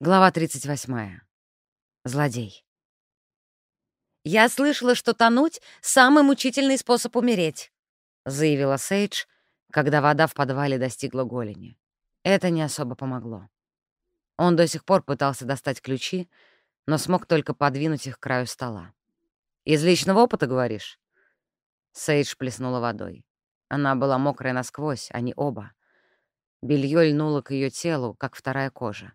Глава 38. Злодей. «Я слышала, что тонуть — самый мучительный способ умереть», — заявила Сейдж, когда вода в подвале достигла голени. Это не особо помогло. Он до сих пор пытался достать ключи, но смог только подвинуть их к краю стола. «Из личного опыта, говоришь?» Сейдж плеснула водой. Она была мокрая насквозь, они оба. Белье льнуло к ее телу, как вторая кожа.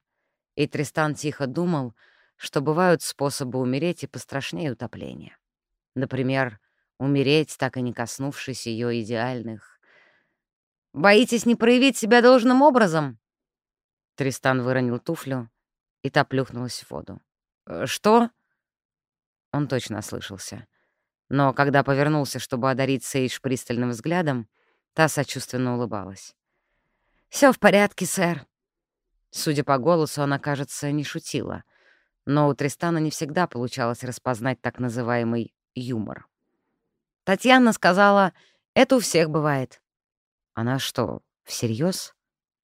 И Тристан тихо думал, что бывают способы умереть и пострашнее утопления. Например, умереть, так и не коснувшись ее идеальных. «Боитесь не проявить себя должным образом?» Тристан выронил туфлю, и та плюхнулась в воду. «Э, «Что?» Он точно ослышался. Но когда повернулся, чтобы одарить Сейдж пристальным взглядом, та сочувственно улыбалась. Все в порядке, сэр», Судя по голосу, она, кажется, не шутила. Но у Тристана не всегда получалось распознать так называемый юмор. Татьяна сказала, это у всех бывает. Она что, всерьез?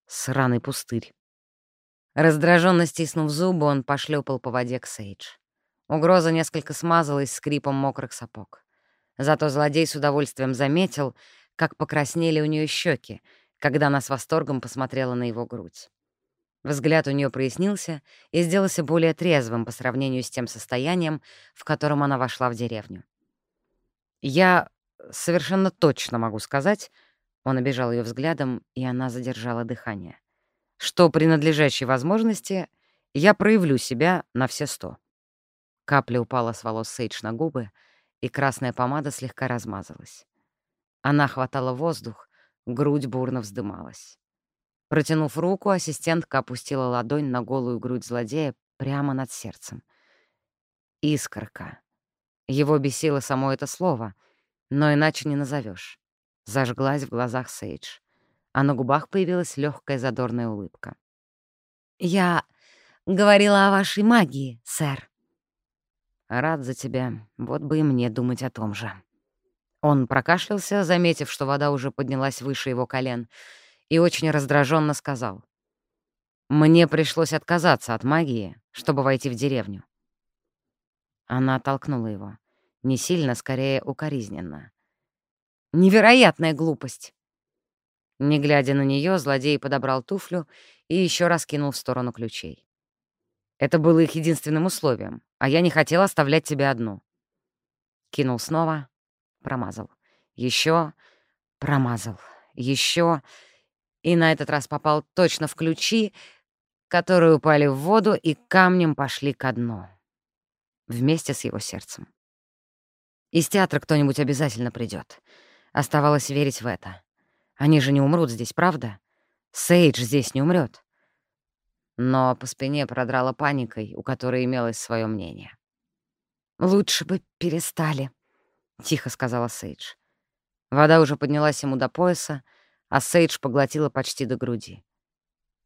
Сраный пустырь. Раздраженно стиснув зубы, он пошлепал по воде к Сейдж. Угроза несколько смазалась скрипом мокрых сапог. Зато злодей с удовольствием заметил, как покраснели у нее щеки, когда она с восторгом посмотрела на его грудь. Взгляд у нее прояснился и сделался более трезвым по сравнению с тем состоянием, в котором она вошла в деревню. «Я совершенно точно могу сказать...» Он обижал ее взглядом, и она задержала дыхание. «Что при надлежащей возможности я проявлю себя на все сто». Капля упала с волос Сейдж на губы, и красная помада слегка размазалась. Она хватала воздух, грудь бурно вздымалась. Протянув руку, ассистентка опустила ладонь на голую грудь злодея прямо над сердцем. Искорка. Его бесило само это слово, но иначе не назовешь. Зажглась в глазах Сейдж, а на губах появилась легкая задорная улыбка. «Я говорила о вашей магии, сэр». «Рад за тебя. Вот бы и мне думать о том же». Он прокашлялся, заметив, что вода уже поднялась выше его колен — и очень раздраженно сказал. «Мне пришлось отказаться от магии, чтобы войти в деревню». Она оттолкнула его. Не сильно, скорее укоризненно. «Невероятная глупость!» Не глядя на нее, злодей подобрал туфлю и еще раз кинул в сторону ключей. Это было их единственным условием, а я не хотел оставлять тебя одну. Кинул снова, промазал. Еще промазал. Еще и на этот раз попал точно в ключи, которые упали в воду и камнем пошли ко дну. Вместе с его сердцем. Из театра кто-нибудь обязательно придет. Оставалось верить в это. Они же не умрут здесь, правда? Сейдж здесь не умрет. Но по спине продрала паникой, у которой имелось свое мнение. «Лучше бы перестали», — тихо сказала Сейдж. Вода уже поднялась ему до пояса, а Сейдж поглотила почти до груди.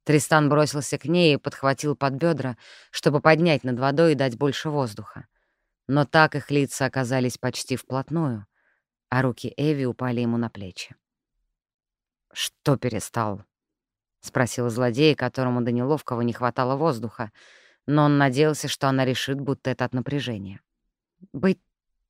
Тристан бросился к ней и подхватил под бедра, чтобы поднять над водой и дать больше воздуха. Но так их лица оказались почти вплотную, а руки Эви упали ему на плечи. «Что перестал?» — спросил злодей, которому до неловкого не хватало воздуха, но он надеялся, что она решит, будто это от напряжения. «Быть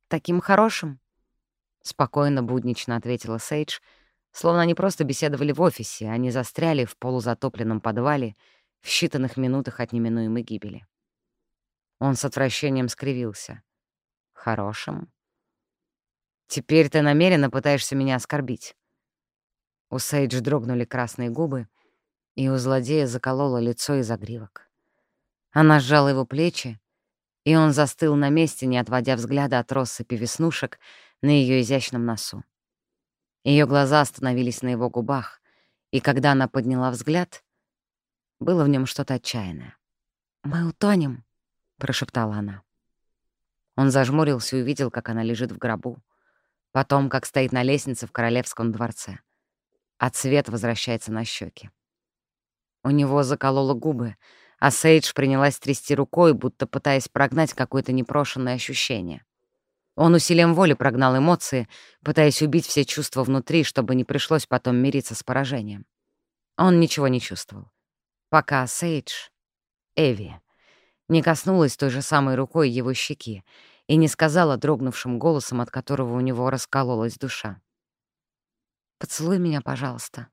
таким хорошим?» — спокойно, буднично ответила Сейдж — Словно они просто беседовали в офисе, они застряли в полузатопленном подвале в считанных минутах от неминуемой гибели. Он с отвращением скривился. «Хорошим? Теперь ты намеренно пытаешься меня оскорбить». У Сейдж дрогнули красные губы, и у злодея закололо лицо и загривок. Она сжала его плечи, и он застыл на месте, не отводя взгляда от россыпи веснушек на ее изящном носу. Ее глаза остановились на его губах, и когда она подняла взгляд, было в нем что-то отчаянное. «Мы утонем», — прошептала она. Он зажмурился и увидел, как она лежит в гробу, потом, как стоит на лестнице в королевском дворце, а цвет возвращается на щеки. У него закололо губы, а Сейдж принялась трясти рукой, будто пытаясь прогнать какое-то непрошенное ощущение. Он усилием воли прогнал эмоции, пытаясь убить все чувства внутри, чтобы не пришлось потом мириться с поражением. Он ничего не чувствовал. Пока Сейдж Эви, не коснулась той же самой рукой его щеки и не сказала дрогнувшим голосом, от которого у него раскололась душа. «Поцелуй меня, пожалуйста».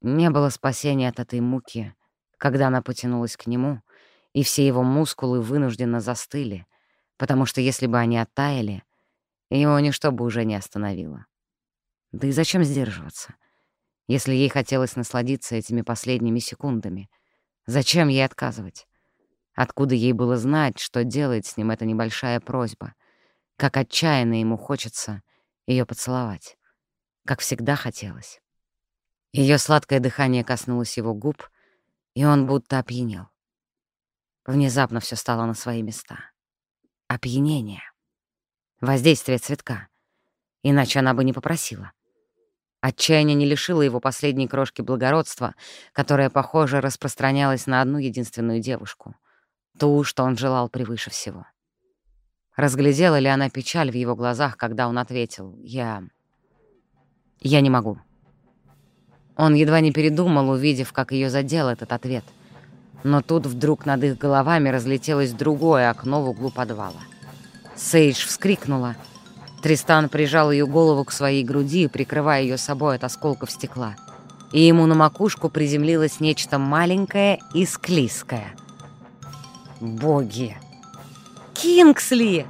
Не было спасения от этой муки, когда она потянулась к нему, и все его мускулы вынужденно застыли, потому что если бы они оттаяли, его ничто бы уже не остановило. Да и зачем сдерживаться? Если ей хотелось насладиться этими последними секундами, зачем ей отказывать? Откуда ей было знать, что делает с ним эта небольшая просьба? Как отчаянно ему хочется ее поцеловать. Как всегда хотелось. Ее сладкое дыхание коснулось его губ, и он будто опьянел. Внезапно все стало на свои места. Опьянение. Воздействие цветка. Иначе она бы не попросила. Отчаяние не лишило его последней крошки благородства, которая, похоже, распространялась на одну единственную девушку — Ту, что он желал превыше всего. Разглядела ли она печаль в его глазах, когда он ответил «Я... я не могу». Он едва не передумал, увидев, как ее задел этот ответ. Но тут вдруг над их головами разлетелось другое окно в углу подвала. Сейдж вскрикнула. Тристан прижал ее голову к своей груди, прикрывая ее собой от осколков стекла. И ему на макушку приземлилось нечто маленькое и склизкое — Боги! Кингсли!